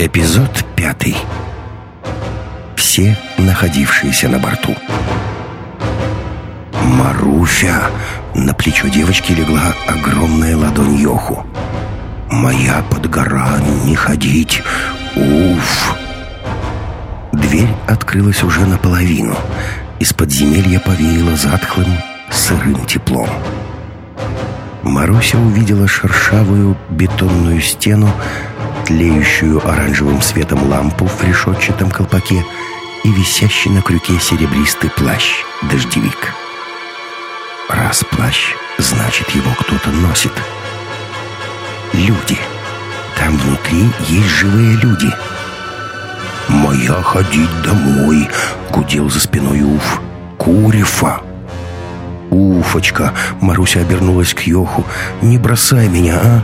Эпизод пятый. Все, находившиеся на борту. «Маруся!» На плечо девочки легла огромная ладонь Йоху. «Моя подгора, не ходить! Уф!» Дверь открылась уже наполовину. Из подземелья повеяло затхлым, сырым теплом. Маруся увидела шершавую бетонную стену, тлеющую оранжевым светом лампу в решетчатом колпаке и висящий на крюке серебристый плащ, дождевик. Раз плащ, значит, его кто-то носит. Люди. Там внутри есть живые люди. «Моя ходить домой», — гудел за спиной Уф. «Курифа». «Уфочка!» — Маруся обернулась к Йоху. «Не бросай меня, а!»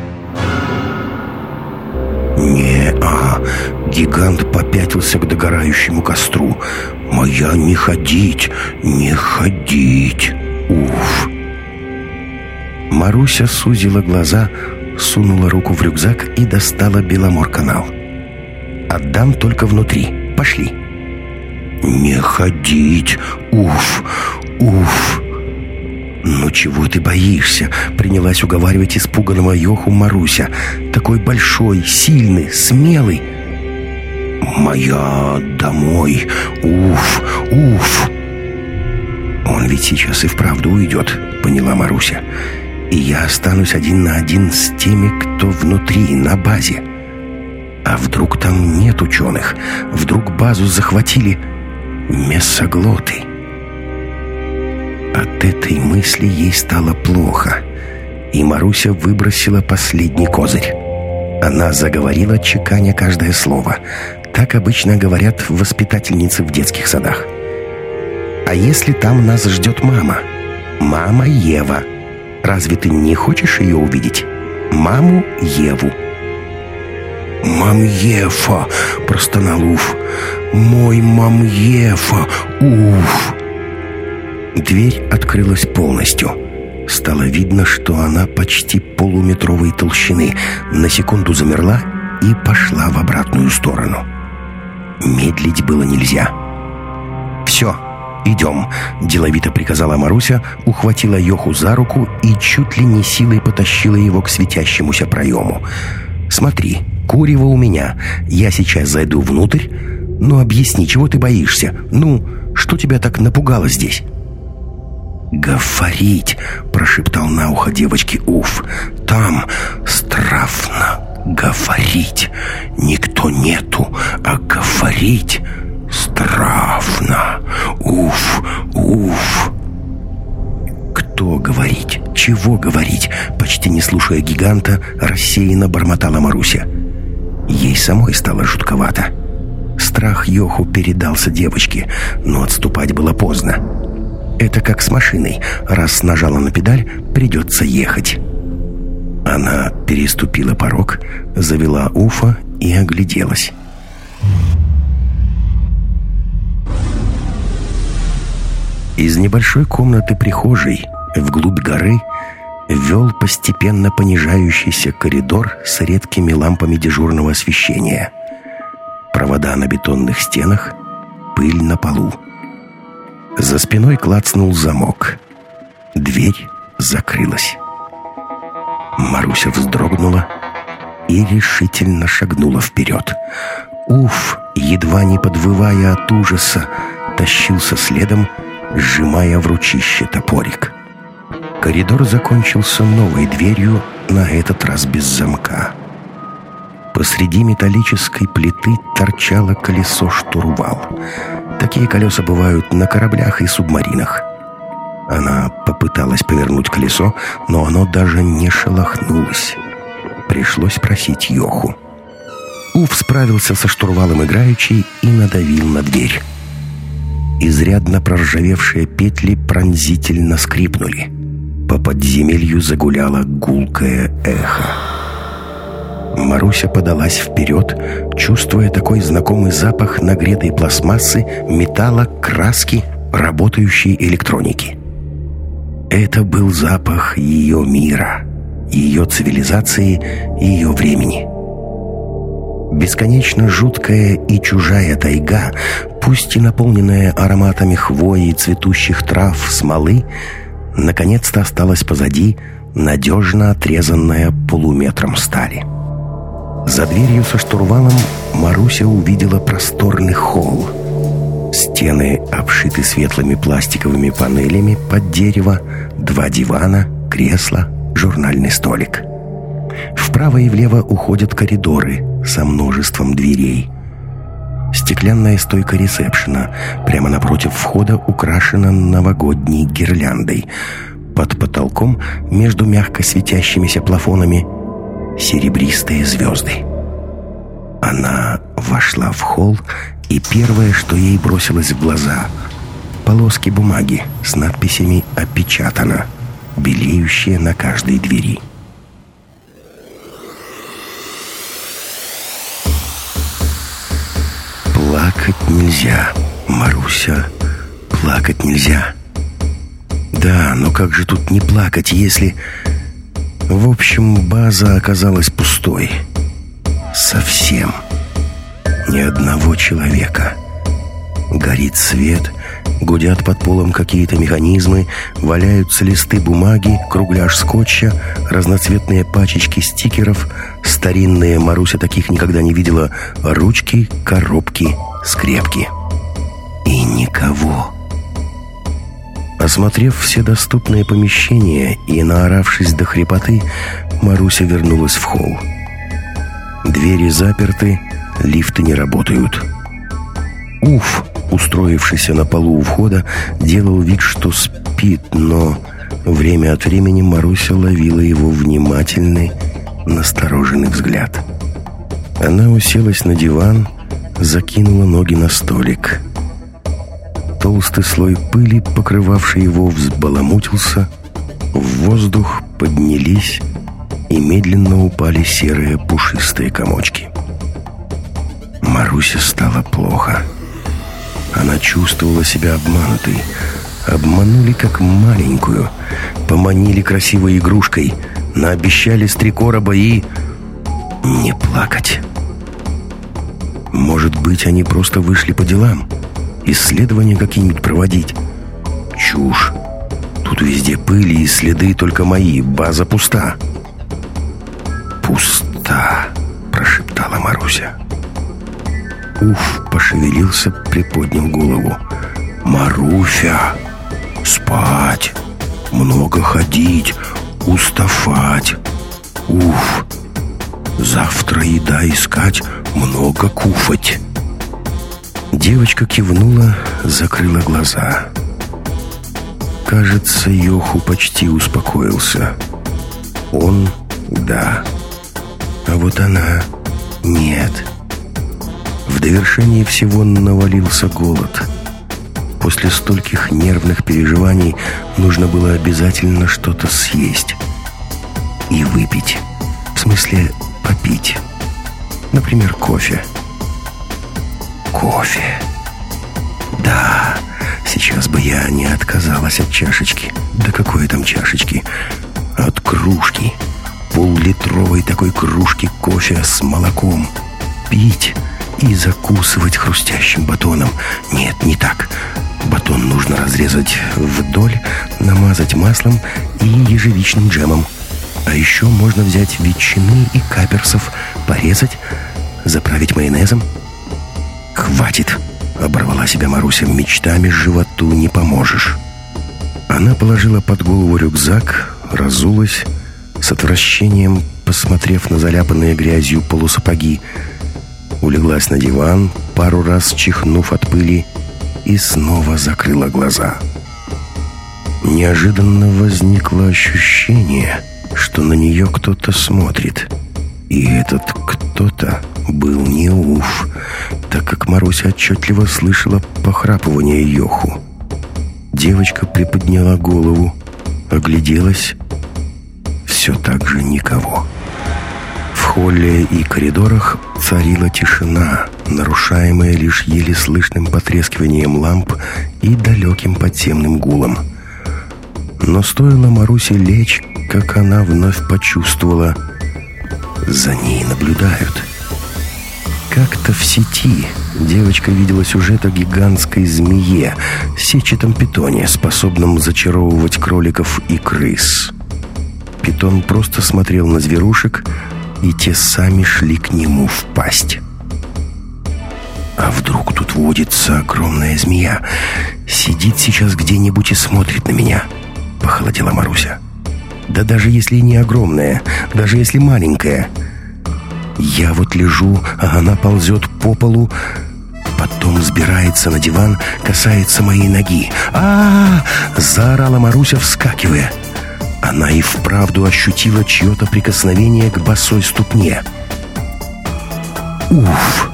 Гигант попятился к догорающему костру. «Моя не ходить, не ходить! Уф!» Маруся сузила глаза, сунула руку в рюкзак и достала Беломор-канал. «Отдам только внутри. Пошли!» «Не ходить! Уф! Уф!» «Ну чего ты боишься?» — принялась уговаривать испуганного Йоху Маруся. «Такой большой, сильный, смелый». «Моя домой! Уф! Уф!» «Он ведь сейчас и вправду уйдет», — поняла Маруся. «И я останусь один на один с теми, кто внутри, на базе. А вдруг там нет ученых? Вдруг базу захватили мясоглоты?» От этой мысли ей стало плохо, и Маруся выбросила последний козырь. Она заговорила, чеканя каждое слово. Так обычно говорят воспитательницы в детских садах. «А если там нас ждет мама? Мама Ева. Разве ты не хочешь ее увидеть? Маму Еву». «Мам Ефа!» — простонал Уф. «Мой мам Ефа! Уф!» Дверь открылась полностью. Стало видно, что она почти полуметровой толщины. На секунду замерла и пошла в обратную сторону. Медлить было нельзя. «Все, идем», — деловито приказала Маруся, ухватила Йоху за руку и чуть ли не силой потащила его к светящемуся проему. «Смотри, курево у меня. Я сейчас зайду внутрь. Ну, объясни, чего ты боишься? Ну, что тебя так напугало здесь?» «Говорить!» — прошептал на ухо девочки Уф. «Там страфно говорить. Никто нету, а говорить страфно. Уф, уф!» «Кто говорить? Чего говорить?» Почти не слушая гиганта, рассеянно бормотала Маруся. Ей самой стало жутковато. Страх Йоху передался девочке, но отступать было поздно. Это как с машиной. Раз нажала на педаль, придется ехать. Она переступила порог, завела уфа и огляделась. Из небольшой комнаты прихожей вглубь горы вел постепенно понижающийся коридор с редкими лампами дежурного освещения. Провода на бетонных стенах, пыль на полу. За спиной клацнул замок. Дверь закрылась. Маруся вздрогнула и решительно шагнула вперед. Уф, едва не подвывая от ужаса, тащился следом, сжимая в ручище топорик. Коридор закончился новой дверью, на этот раз без замка. Посреди металлической плиты торчало колесо штурвал — Такие колеса бывают на кораблях и субмаринах. Она попыталась повернуть колесо, но оно даже не шелохнулось. Пришлось просить Йоху. Уф справился со штурвалом играючи и надавил на дверь. Изрядно проржавевшие петли пронзительно скрипнули. По подземелью загуляло гулкое эхо. Маруся подалась вперед, чувствуя такой знакомый запах нагретой пластмассы, металла, краски, работающей электроники. Это был запах ее мира, ее цивилизации, ее времени. Бесконечно жуткая и чужая тайга, пусть и наполненная ароматами хвои и цветущих трав, смолы, наконец-то осталась позади, надежно отрезанная полуметром стали. За дверью со штурвалом Маруся увидела просторный холл. Стены обшиты светлыми пластиковыми панелями под дерево, два дивана, кресло, журнальный столик. Вправо и влево уходят коридоры со множеством дверей. Стеклянная стойка ресепшена прямо напротив входа украшена новогодней гирляндой. Под потолком между мягко светящимися плафонами серебристые звезды. Она вошла в холл, и первое, что ей бросилось в глаза — полоски бумаги с надписями «Опечатано», белеющие на каждой двери. Плакать нельзя, Маруся, плакать нельзя. Да, но как же тут не плакать, если... В общем, база оказалась пустой. Совсем. Ни одного человека. Горит свет, гудят под полом какие-то механизмы, валяются листы бумаги, кругляш скотча, разноцветные пачечки стикеров, старинные, Маруся таких никогда не видела, ручки, коробки, скрепки. И никого. Осмотрев все доступные помещения и наоравшись до хрипоты, Маруся вернулась в холл. Двери заперты, лифты не работают. Уф, устроившийся на полу у входа, делал вид, что спит, но время от времени Маруся ловила его внимательный, настороженный взгляд. Она уселась на диван, закинула ноги на столик — Толстый слой пыли, покрывавший его, взбаламутился. В воздух поднялись и медленно упали серые пушистые комочки. Марусе стало плохо. Она чувствовала себя обманутой. Обманули как маленькую. Поманили красивой игрушкой. Наобещали с три короба и... Не плакать. Может быть, они просто вышли по делам. Исследования какие-нибудь проводить. Чушь. Тут везде пыли и следы только мои. База пуста. Пуста, прошептала Маруся. Уф, пошевелился, приподнял голову. Маруся, спать, много ходить, уставать. Уф, завтра еда искать, много куфать. Девочка кивнула, закрыла глаза. Кажется, Йоху почти успокоился. Он — да. А вот она — нет. В довершении всего навалился голод. После стольких нервных переживаний нужно было обязательно что-то съесть. И выпить. В смысле, попить. Например. Кофе кофе. Да, сейчас бы я не отказалась от чашечки. Да какой там чашечки? От кружки. Поллитровой такой кружки кофе с молоком. Пить и закусывать хрустящим батоном. Нет, не так. Батон нужно разрезать вдоль, намазать маслом и ежевичным джемом. А еще можно взять ветчины и каперсов, порезать, заправить майонезом – «Хватит!» — оборвала себя Маруся. «Мечтами животу не поможешь». Она положила под голову рюкзак, разулась, с отвращением, посмотрев на заляпанные грязью полусапоги, улеглась на диван, пару раз чихнув от пыли, и снова закрыла глаза. Неожиданно возникло ощущение, что на нее кто-то смотрит. И этот кто-то был не Уф, так как Маруся отчетливо слышала похрапывание Йоху. Девочка приподняла голову, огляделась. Все так же никого. В холле и коридорах царила тишина, нарушаемая лишь еле слышным потрескиванием ламп и далеким подземным гулом. Но стоило Марусе лечь, как она вновь почувствовала, за ней наблюдают — Как-то в сети девочка видела сюжет о гигантской змее, сетчатом питоне, способном зачаровывать кроликов и крыс. Питон просто смотрел на зверушек, и те сами шли к нему в пасть. А вдруг тут водится огромная змея? Сидит сейчас где-нибудь и смотрит на меня. Похолодела Маруся. Да даже если не огромная, даже если маленькая — я вот лежу, а она ползет по полу, потом взбирается на диван, касается моей ноги. а, -а, -а заорала Маруся, вскакивая. Она и вправду ощутила чье-то прикосновение к босой ступне. Уф!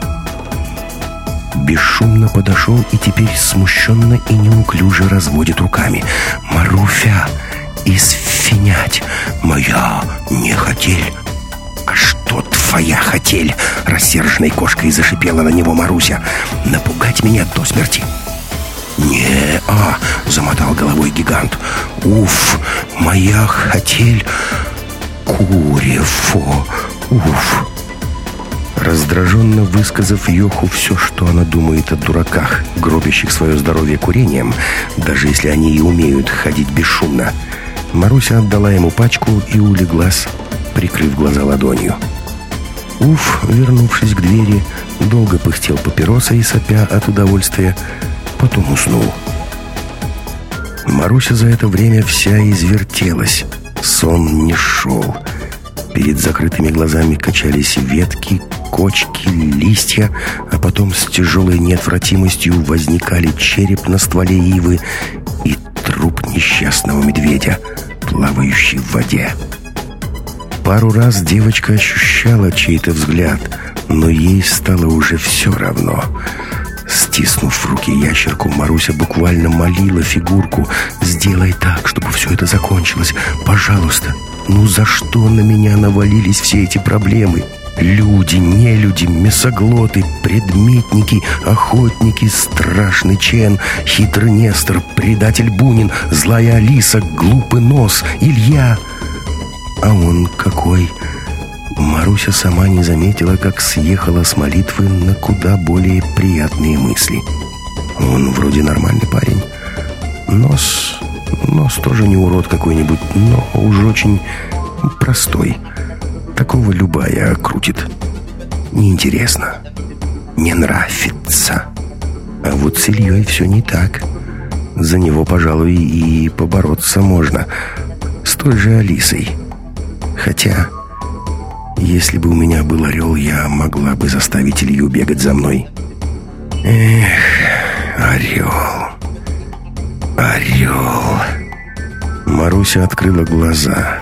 Бесшумно подошел и теперь смущенно и неуклюже разводит руками. «Маруфя, извинять, моя не хотель, а что твоя хотель?» Рассерженной кошкой зашипела на него Маруся. «Напугать меня до смерти?» «Не-а!» — замотал головой гигант. «Уф! Моя хотель! Курефо! Уф!» Раздраженно высказав Йоху все, что она думает о дураках, гробящих свое здоровье курением, даже если они и умеют ходить бесшумно, Маруся отдала ему пачку и улеглась, прикрыв глаза ладонью. Уф, вернувшись к двери, долго пыхтел папиросой, сопя от удовольствия, потом уснул. Маруся за это время вся извертелась. Сон не шел. Перед закрытыми глазами качались ветки, кочки, листья, а потом с тяжелой неотвратимостью возникали череп на стволе ивы и труп несчастного медведя, плавающий в воде. Пару раз девочка ощущала чей-то взгляд, но ей стало уже все равно. Стиснув в руки ящерку, Маруся буквально молила фигурку «Сделай так, чтобы все это закончилось. Пожалуйста, ну за что на меня навалились все эти проблемы?» Люди, нелюди, мясоглоты, предметники, охотники, страшный Чен, хитрый Нестор, предатель Бунин, злая Алиса, глупый Нос, Илья — а он какой? Маруся сама не заметила, как съехала с молитвы на куда более приятные мысли. Он вроде нормальный парень. Нос... Нос тоже не урод какой-нибудь, но уж очень простой. Такого любая крутит. Неинтересно. Не нравится. А вот с Ильей все не так. За него, пожалуй, и побороться можно. С той же Алисой. Хотя, если бы у меня был орел, я могла бы заставить Илью бегать за мной. Эх, орел, орел. Маруся открыла глаза.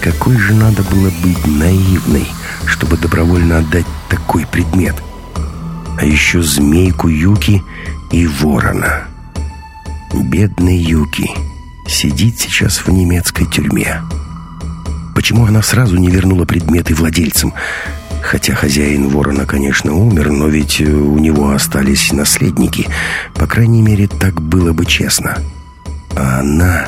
Какой же надо было быть наивной, чтобы добровольно отдать такой предмет? А еще змейку Юки и ворона. Бедный Юки сидит сейчас в немецкой тюрьме. Почему она сразу не вернула предметы владельцам? Хотя хозяин ворона, конечно, умер, но ведь э, у него остались наследники. По крайней мере, так было бы честно. А она...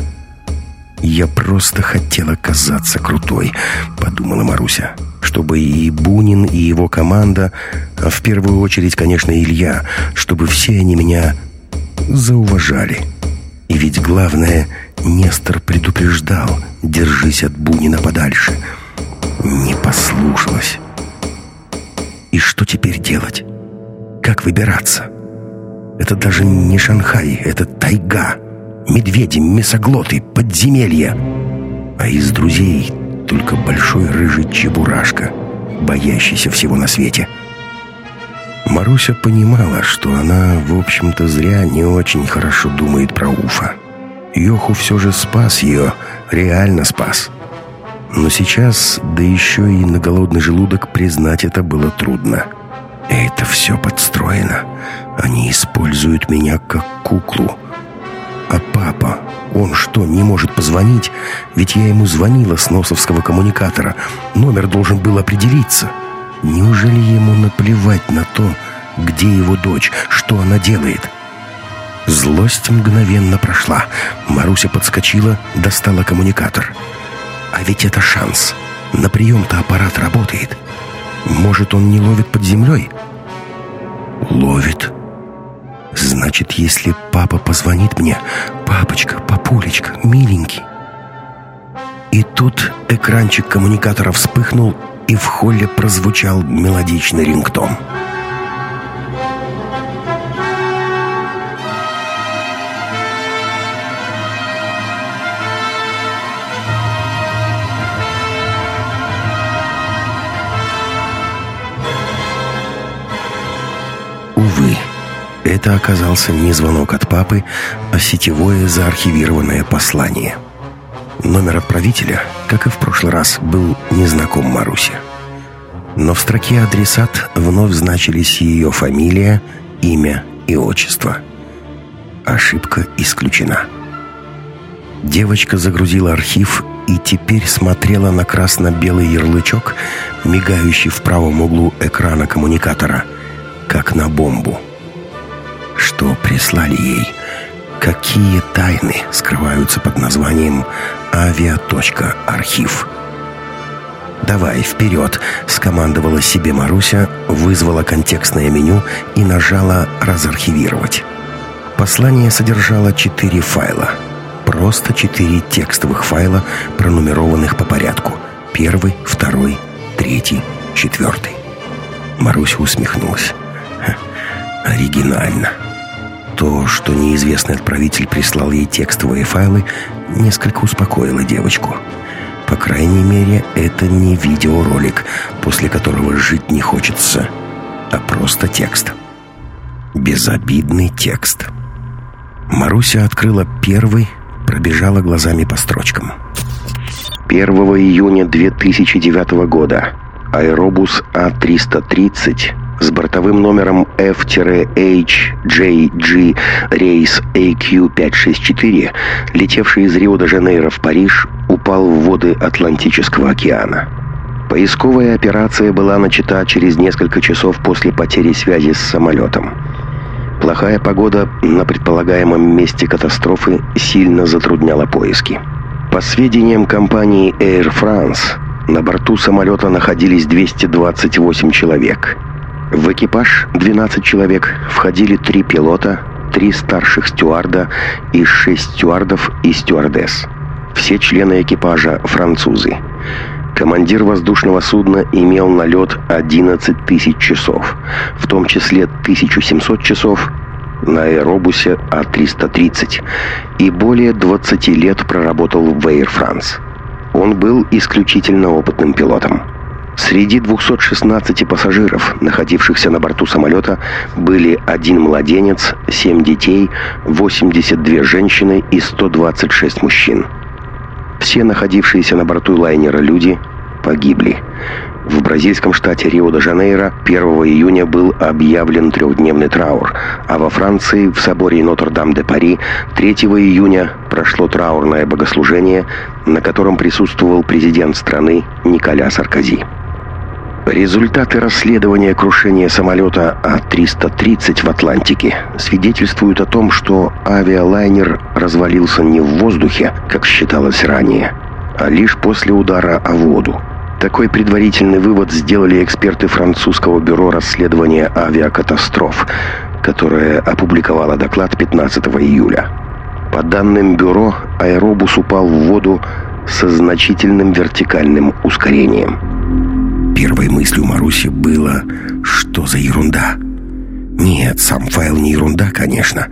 «Я просто хотела казаться крутой», — подумала Маруся. «Чтобы и Бунин, и его команда, а в первую очередь, конечно, Илья, чтобы все они меня зауважали. И ведь главное — Нестор предупреждал, держись от Бунина подальше. Не послушалась. И что теперь делать? Как выбираться? Это даже не Шанхай, это тайга. Медведи, мясоглоты, подземелья. А из друзей только большой рыжий чебурашка, боящийся всего на свете. Маруся понимала, что она, в общем-то, зря не очень хорошо думает про Уфа. Йоху все же спас ее, реально спас. Но сейчас, да еще и на голодный желудок, признать это было трудно. Это все подстроено. Они используют меня как куклу. А папа, он что, не может позвонить? Ведь я ему звонила с носовского коммуникатора. Номер должен был определиться. Неужели ему наплевать на то, где его дочь, что она делает?» Злость мгновенно прошла. Маруся подскочила, достала коммуникатор. А ведь это шанс. На прием-то аппарат работает. Может, он не ловит под землей? Ловит. Значит, если папа позвонит мне, папочка, папулечка, миленький. И тут экранчик коммуникатора вспыхнул, и в холле прозвучал мелодичный рингтон. Увы, это оказался не звонок от папы, а сетевое заархивированное послание. Номер отправителя, как и в прошлый раз, был незнаком Марусе. Но в строке «Адресат» вновь значились ее фамилия, имя и отчество. Ошибка исключена. Девочка загрузила архив и теперь смотрела на красно-белый ярлычок, мигающий в правом углу экрана коммуникатора, как на бомбу. Что прислали ей? Какие тайны скрываются под названием «Авиа.архив»? «Давай, вперед!» — скомандовала себе Маруся, вызвала контекстное меню и нажала «Разархивировать». Послание содержало четыре файла. Просто четыре текстовых файла, пронумерованных по порядку. Первый, второй, третий, четвертый. Маруся усмехнулась. «Оригинально!» То, что неизвестный отправитель прислал ей текстовые файлы, несколько успокоило девочку. По крайней мере, это не видеоролик, после которого жить не хочется, а просто текст. Безобидный текст. Маруся открыла первый, пробежала глазами по строчкам. 1 июня 2009 года. Аэробус А-330 с бортовым номером F-HJG рейс AQ564, летевший из Рио-де-Жанейро в Париж, упал в воды Атлантического океана. Поисковая операция была начата через несколько часов после потери связи с самолетом. Плохая погода на предполагаемом месте катастрофы сильно затрудняла поиски. По сведениям компании Air France, на борту самолета находились 228 человек – в экипаж 12 человек входили три пилота, три старших стюарда и шесть стюардов и стюардесс. Все члены экипажа французы. Командир воздушного судна имел налет 11 тысяч часов, в том числе 1700 часов на аэробусе А-330 и более 20 лет проработал в Air France. Он был исключительно опытным пилотом. Среди 216 пассажиров, находившихся на борту самолета, были один младенец, 7 детей, 82 женщины и 126 мужчин. Все находившиеся на борту лайнера люди погибли. В бразильском штате Рио-де-Жанейро 1 июня был объявлен трехдневный траур, а во Франции в соборе Нотр-Дам-де-Пари 3 июня прошло траурное богослужение, на котором присутствовал президент страны Николя Саркози. Результаты расследования крушения самолета А-330 в Атлантике свидетельствуют о том, что авиалайнер развалился не в воздухе, как считалось ранее, а лишь после удара о воду. Такой предварительный вывод сделали эксперты французского бюро расследования авиакатастроф, которое опубликовало доклад 15 июля. По данным бюро, аэробус упал в воду со значительным вертикальным ускорением. Первой мыслью Маруси было «Что за ерунда?» Нет, сам файл не ерунда, конечно.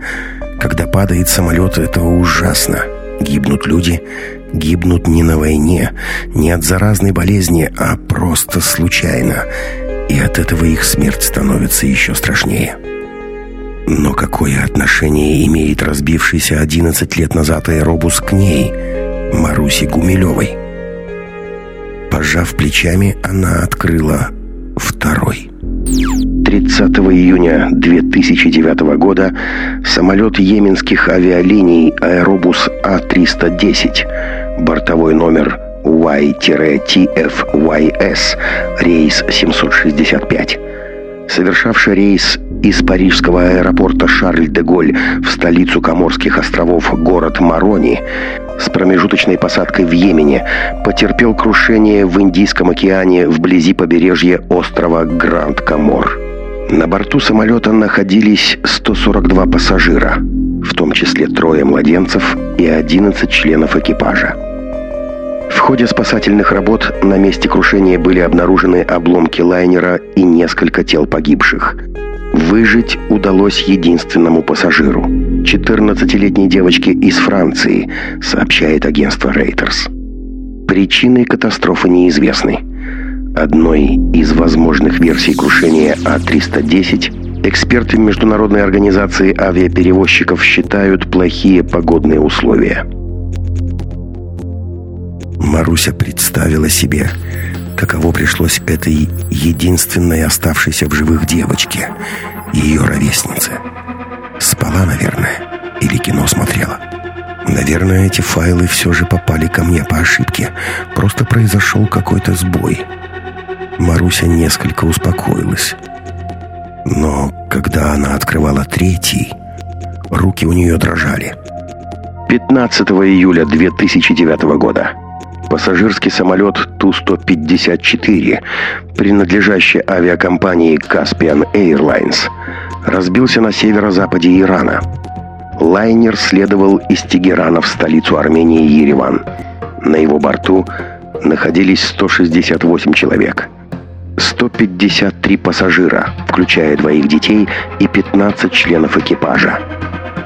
Когда падает самолет, это ужасно. Гибнут люди, гибнут не на войне, не от заразной болезни, а просто случайно. И от этого их смерть становится еще страшнее. Но какое отношение имеет разбившийся 11 лет назад аэробус к ней, Марусе Гумилевой? Пожав плечами, она открыла второй. 30 июня 2009 года самолет йеменских авиалиний «Аэробус А-310», бортовой номер Y-TFYS, рейс 765, совершавший рейс из парижского аэропорта Шарль-де-Голь в столицу Коморских островов город Марони с промежуточной посадкой в Йемене потерпел крушение в Индийском океане вблизи побережья острова Гранд-Комор. На борту самолета находились 142 пассажира, в том числе трое младенцев и 11 членов экипажа. В ходе спасательных работ на месте крушения были обнаружены обломки лайнера и несколько тел погибших. Выжить удалось единственному пассажиру – 14-летней девочке из Франции, сообщает агентство Reuters. Причины катастрофы неизвестны. Одной из возможных версий крушения А-310 эксперты Международной организации авиаперевозчиков считают плохие погодные условия. Маруся представила себе, каково пришлось этой единственной оставшейся в живых девочке, ее ровеснице. Спала, наверное, или кино смотрела. Наверное, эти файлы все же попали ко мне по ошибке. Просто произошел какой-то сбой. Маруся несколько успокоилась. Но когда она открывала третий, руки у нее дрожали. 15 июля 2009 года. Пассажирский самолет Ту-154, принадлежащий авиакомпании Caspian Airlines, разбился на северо-западе Ирана. Лайнер следовал из Тегерана в столицу Армении Ереван. На его борту находились 168 человек. 153 пассажира, включая двоих детей и 15 членов экипажа.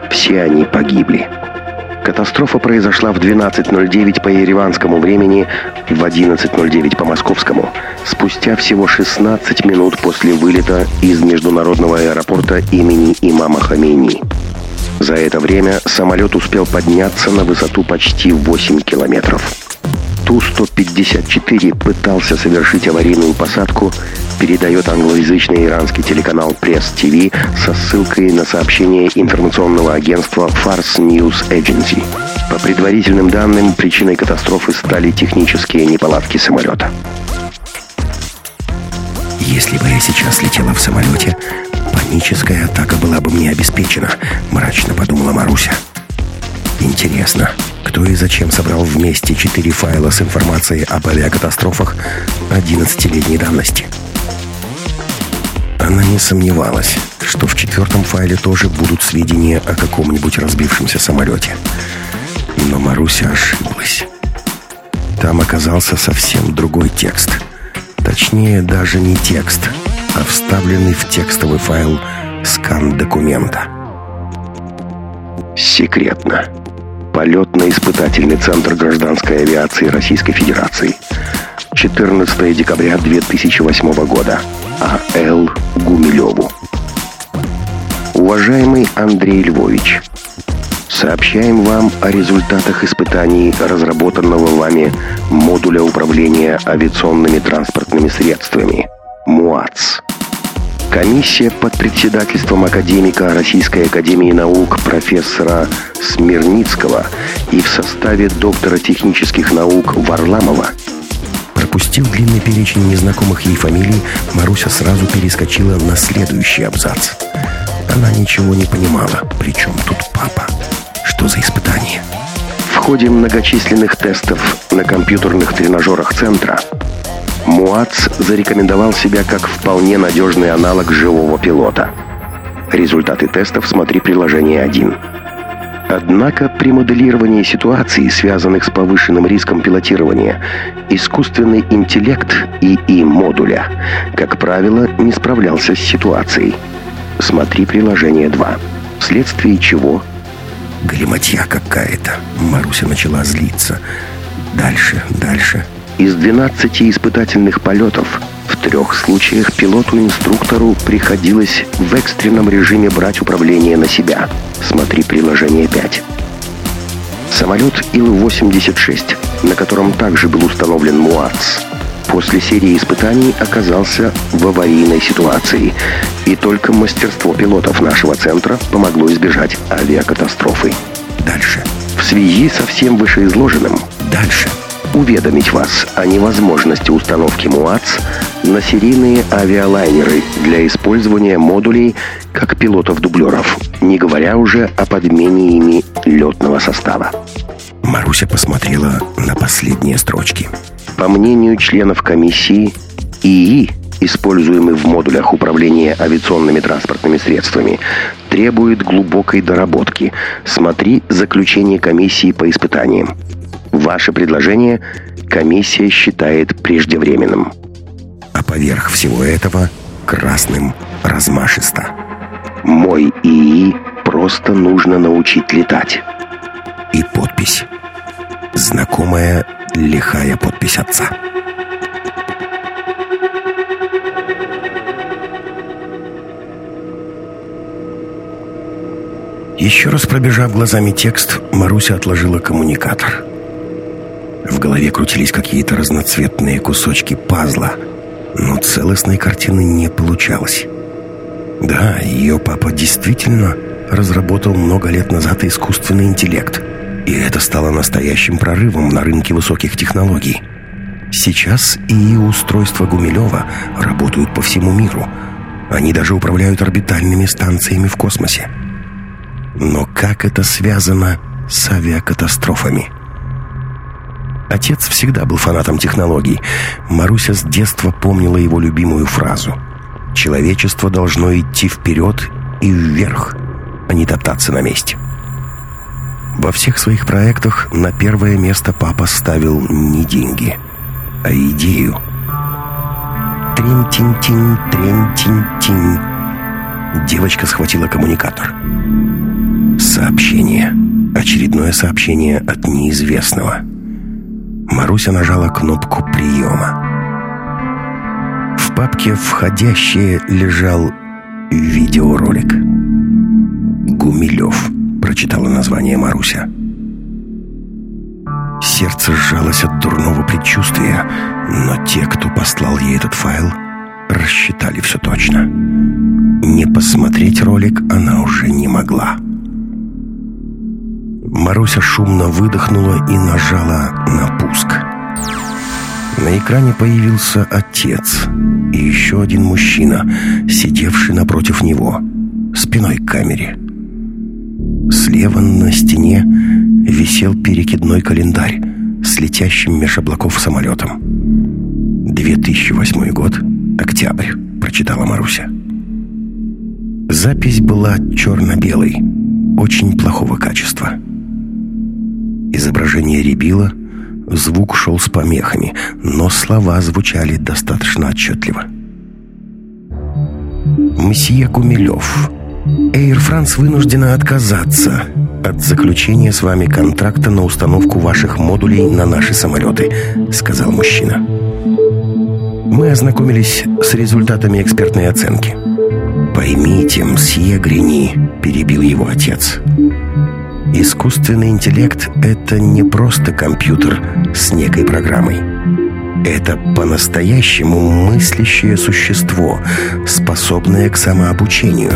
Все они погибли. Катастрофа произошла в 12.09 по ереванскому времени, в 11.09 по московскому, спустя всего 16 минут после вылета из международного аэропорта имени имама Хамейни. За это время самолет успел подняться на высоту почти 8 километров. Ту-154 пытался совершить аварийную посадку, передает англоязычный иранский телеканал TV со ссылкой на сообщение информационного агентства Fars News Agency. По предварительным данным, причиной катастрофы стали технические неполадки самолета. «Если бы я сейчас летела в самолете, паническая атака была бы мне обеспечена», — мрачно подумала Маруся. «Интересно, кто и зачем собрал вместе четыре файла с информацией об авиакатастрофах 11-летней давности. Она не сомневалась, что в четвертом файле тоже будут сведения о каком-нибудь разбившемся самолете. Но Маруся ошиблась. Там оказался совсем другой текст. Точнее, даже не текст, а вставленный в текстовый файл скан документа. Секретно полетно-испытательный центр гражданской авиации Российской Федерации. 14 декабря 2008 года. А.Л. Гумилеву. Уважаемый Андрей Львович, сообщаем вам о результатах испытаний разработанного вами модуля управления авиационными транспортными средствами МУАЦ. Комиссия под председательством академика Российской Академии Наук профессора Смирницкого и в составе доктора технических наук Варламова Пропустив длинный перечень незнакомых ей фамилий, Маруся сразу перескочила на следующий абзац. Она ничего не понимала, причем тут папа. Что за испытание? В ходе многочисленных тестов на компьютерных тренажерах центра МУАЦ зарекомендовал себя как вполне надежный аналог живого пилота. Результаты тестов смотри приложение 1. Однако при моделировании ситуаций, связанных с повышенным риском пилотирования, искусственный интеллект ИИ-модуля, как правило, не справлялся с ситуацией. Смотри приложение 2. Вследствие чего... Галиматья какая-то. Маруся начала злиться. Дальше, дальше. Из 12 испытательных полетов в трех случаях пилоту-инструктору приходилось в экстренном режиме брать управление на себя. Смотри приложение 5. Самолет Ил-86, на котором также был установлен МУАЦ, после серии испытаний оказался в аварийной ситуации, и только мастерство пилотов нашего центра помогло избежать авиакатастрофы. Дальше. В связи со всем вышеизложенным, дальше – уведомить вас о невозможности установки МУАЦ на серийные авиалайнеры для использования модулей как пилотов-дублеров, не говоря уже о подмене ими летного состава. Маруся посмотрела на последние строчки. По мнению членов комиссии, ИИ, используемый в модулях управления авиационными транспортными средствами, требует глубокой доработки. Смотри заключение комиссии по испытаниям. Ваше предложение комиссия считает преждевременным. А поверх всего этого красным размашисто. Мой ИИ просто нужно научить летать. И подпись. Знакомая лихая подпись отца. Еще раз пробежав глазами текст, Маруся отложила коммуникатор. В голове крутились какие-то разноцветные кусочки пазла, но целостной картины не получалось. Да, ее папа действительно разработал много лет назад искусственный интеллект, и это стало настоящим прорывом на рынке высоких технологий. Сейчас и устройства Гумилева работают по всему миру. Они даже управляют орбитальными станциями в космосе. Но как это связано с авиакатастрофами? Отец всегда был фанатом технологий. Маруся с детства помнила его любимую фразу. «Человечество должно идти вперед и вверх, а не топтаться на месте». Во всех своих проектах на первое место папа ставил не деньги, а идею. Трин-тин-тин, трин-тин-тин. Девочка схватила коммуникатор. Сообщение. Очередное сообщение от неизвестного. Маруся нажала кнопку приема. В папке «Входящее» лежал видеоролик. «Гумилев», — прочитала название Маруся. Сердце сжалось от дурного предчувствия, но те, кто послал ей этот файл, рассчитали все точно. Не посмотреть ролик она уже не могла. Маруся шумно выдохнула и нажала на пуск. На экране появился отец и еще один мужчина, сидевший напротив него, спиной к камере. Слева на стене висел перекидной календарь с летящим меж облаков самолетом. 2008 год, октябрь, прочитала Маруся. Запись была черно-белой, очень плохого качества. Изображение рябило, звук шел с помехами, но слова звучали достаточно отчетливо. «Мсье Кумилев, Эйр Франс вынуждена отказаться от заключения с вами контракта на установку ваших модулей на наши самолеты», — сказал мужчина. «Мы ознакомились с результатами экспертной оценки». «Поймите, мсье Грини», — перебил его отец, — Искусственный интеллект — это не просто компьютер с некой программой. Это по-настоящему мыслящее существо, способное к самообучению.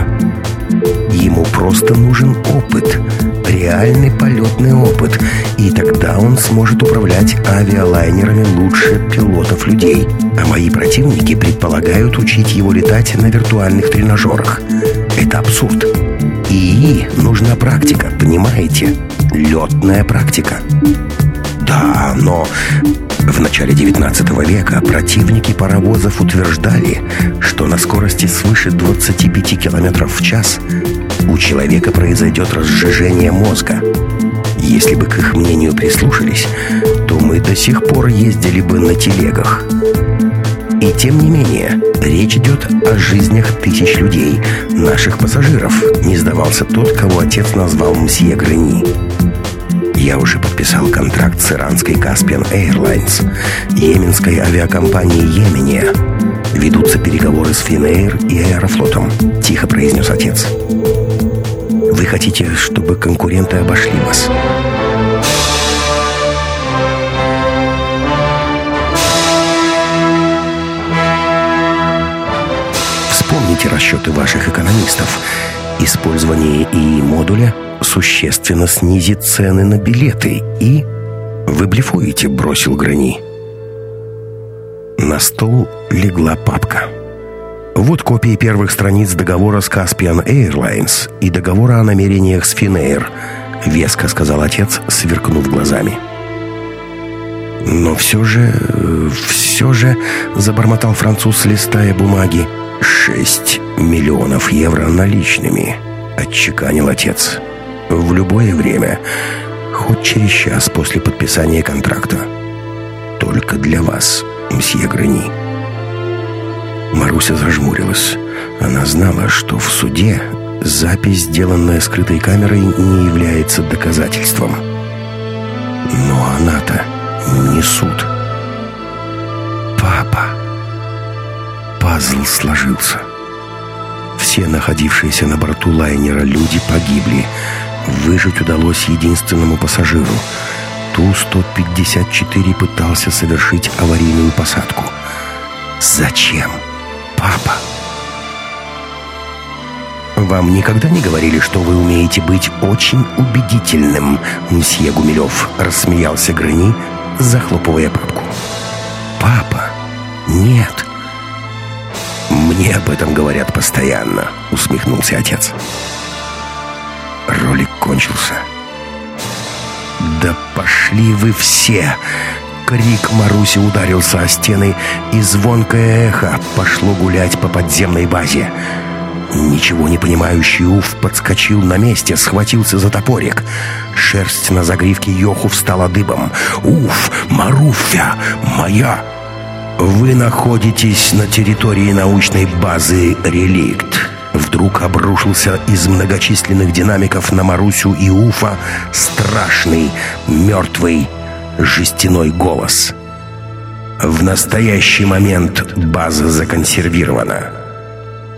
Ему просто нужен опыт, реальный полетный опыт, и тогда он сможет управлять авиалайнерами лучше пилотов людей. А мои противники предполагают учить его летать на виртуальных тренажерах. Это абсурд. ИИ нужна практика, понимаете? Летная практика. Да, но в начале 19 века противники паровозов утверждали, что на скорости свыше 25 км в час у человека произойдет разжижение мозга. Если бы к их мнению прислушались, то мы до сих пор ездили бы на телегах. И тем не менее, речь идет о жизнях тысяч людей, наших пассажиров, не сдавался тот, кого отец назвал мсье Грени. Я уже подписал контракт с иранской Caspian Airlines, йеменской авиакомпанией Йемения. Ведутся переговоры с Финэйр и Аэрофлотом, тихо произнес отец. Вы хотите, чтобы конкуренты обошли вас? Вспомните расчеты ваших экономистов. Использование ИИ-модуля существенно снизит цены на билеты и «Вы блефуете», — бросил Грани. На стол легла папка. Вот копии первых страниц договора с Caspian Airlines и договора о намерениях с Finnair, веско сказал отец, сверкнув глазами. Но все же, все же, забормотал француз, листая бумаги, шесть миллионов евро наличными, отчеканил отец. В любое время, хоть через час после подписания контракта. Только для вас, мсье Грани. Маруся зажмурилась. Она знала, что в суде запись, сделанная скрытой камерой, не является доказательством. Но она-то не суд. Папа. Пазл сложился. Все находившиеся на борту лайнера люди погибли. Выжить удалось единственному пассажиру. Ту-154 пытался совершить аварийную посадку. Зачем? папа. «Вам никогда не говорили, что вы умеете быть очень убедительным, мсье Гумилев?» — рассмеялся Грани, захлопывая папку. «Папа? Нет». «Мне об этом говорят постоянно», — усмехнулся отец. Ролик кончился. «Да пошли вы все!» Крик Маруси ударился о стены, и звонкое эхо пошло гулять по подземной базе. Ничего не понимающий Уф подскочил на месте, схватился за топорик. Шерсть на загривке Йоху встала дыбом. «Уф! Маруфя! Моя!» «Вы находитесь на территории научной базы «Реликт». Вдруг обрушился из многочисленных динамиков на Марусю и Уфа страшный, мертвый, жестяной голос. В настоящий момент база законсервирована.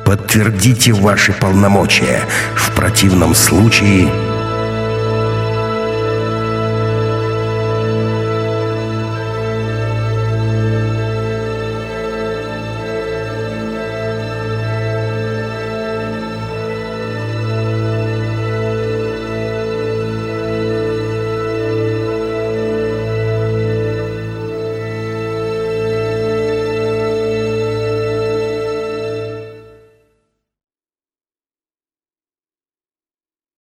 Подтвердите ваши полномочия. В противном случае